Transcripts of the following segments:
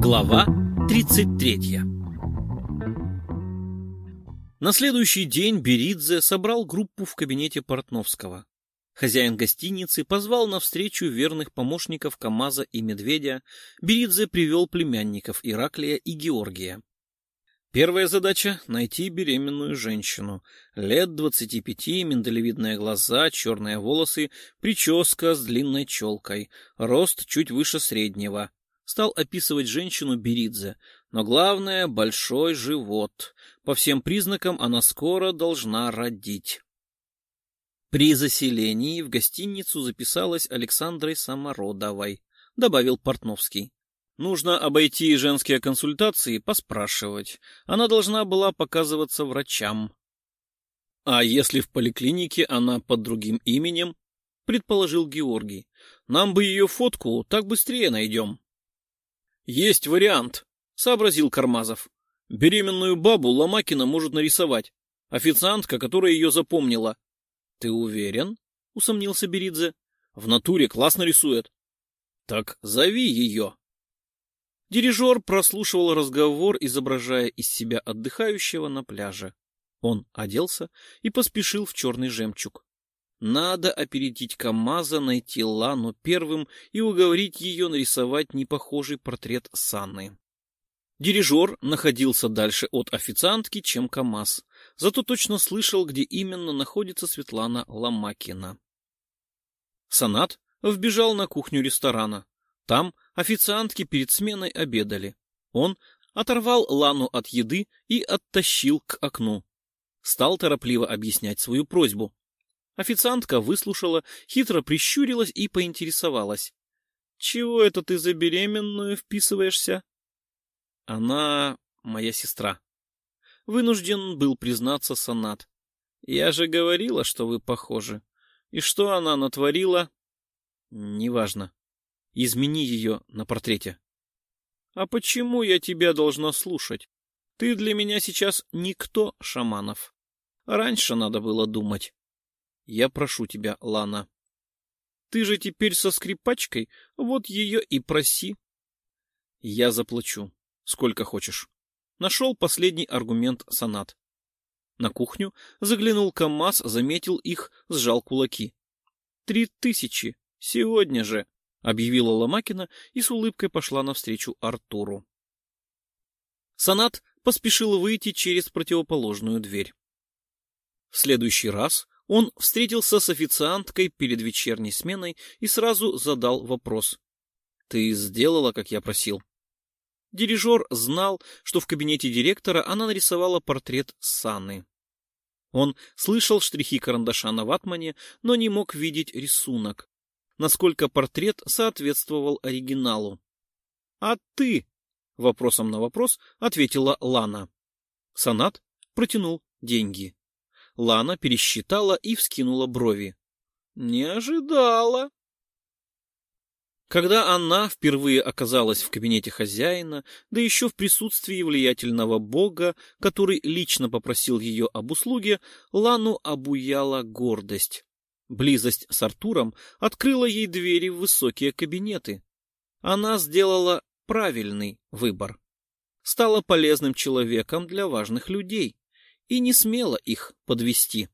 Глава 33 На следующий день Беридзе собрал группу в кабинете Портновского. Хозяин гостиницы позвал на встречу верных помощников КамАЗа и Медведя. Беридзе привел племянников Ираклия и Георгия. Первая задача — найти беременную женщину. Лет двадцати пяти, миндалевидные глаза, черные волосы, прическа с длинной челкой, рост чуть выше среднего, стал описывать женщину Беридзе, но главное — большой живот. По всем признакам она скоро должна родить. При заселении в гостиницу записалась Александрой Самородовой, добавил Портновский. Нужно обойти женские консультации, поспрашивать. Она должна была показываться врачам. А если в поликлинике она под другим именем, предположил Георгий, нам бы ее фотку, так быстрее найдем. Есть вариант, сообразил Кармазов. Беременную бабу Ломакина может нарисовать. Официантка, которая ее запомнила. Ты уверен? Усомнился Беридзе. В натуре классно рисует. Так зови ее. Дирижер прослушивал разговор, изображая из себя отдыхающего на пляже. Он оделся и поспешил в черный жемчуг. Надо опередить КамАЗа, найти Лану первым и уговорить ее нарисовать непохожий портрет Санны. Дирижер находился дальше от официантки, чем КамАЗ, зато точно слышал, где именно находится Светлана Ломакина. Санат вбежал на кухню ресторана. Там официантки перед сменой обедали. Он оторвал Лану от еды и оттащил к окну. Стал торопливо объяснять свою просьбу. Официантка выслушала, хитро прищурилась и поинтересовалась. — Чего это ты за беременную вписываешься? — Она моя сестра. Вынужден был признаться Санат. — Я же говорила, что вы похожи. И что она натворила? — Неважно. Измени ее на портрете. — А почему я тебя должна слушать? Ты для меня сейчас никто, Шаманов. Раньше надо было думать. Я прошу тебя, Лана. Ты же теперь со скрипачкой, вот ее и проси. Я заплачу, сколько хочешь. Нашел последний аргумент сонат. На кухню заглянул КамАЗ, заметил их, сжал кулаки. Три тысячи! Сегодня же! — объявила Ломакина и с улыбкой пошла навстречу Артуру. Санат поспешил выйти через противоположную дверь. В следующий раз он встретился с официанткой перед вечерней сменой и сразу задал вопрос. — Ты сделала, как я просил? Дирижер знал, что в кабинете директора она нарисовала портрет Саны. Он слышал штрихи карандаша на ватмане, но не мог видеть рисунок, насколько портрет соответствовал оригиналу. — А ты? — вопросом на вопрос ответила Лана. Санат протянул деньги. Лана пересчитала и вскинула брови. «Не ожидала!» Когда она впервые оказалась в кабинете хозяина, да еще в присутствии влиятельного бога, который лично попросил ее об услуге, Лану обуяла гордость. Близость с Артуром открыла ей двери в высокие кабинеты. Она сделала правильный выбор. Стала полезным человеком для важных людей и не смела их подвести.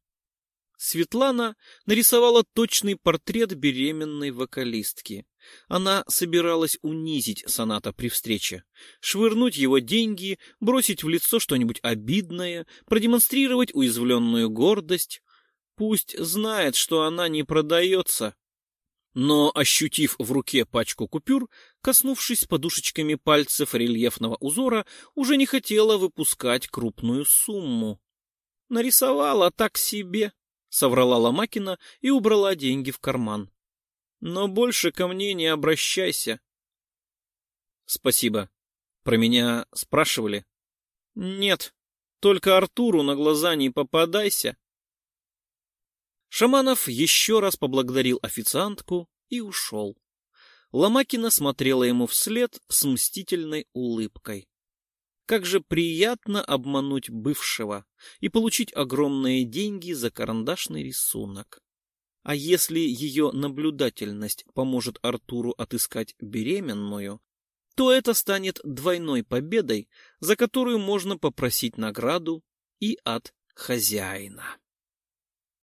Светлана нарисовала точный портрет беременной вокалистки. Она собиралась унизить соната при встрече, швырнуть его деньги, бросить в лицо что-нибудь обидное, продемонстрировать уязвленную гордость. Пусть знает, что она не продается. Но, ощутив в руке пачку купюр, коснувшись подушечками пальцев рельефного узора, уже не хотела выпускать крупную сумму. Нарисовала так себе, — соврала Ломакина и убрала деньги в карман. Но больше ко мне не обращайся. Спасибо. Про меня спрашивали? Нет, только Артуру на глаза не попадайся. Шаманов еще раз поблагодарил официантку и ушел. Ломакина смотрела ему вслед с мстительной улыбкой. Как же приятно обмануть бывшего и получить огромные деньги за карандашный рисунок. А если ее наблюдательность поможет Артуру отыскать беременную, то это станет двойной победой, за которую можно попросить награду и от хозяина.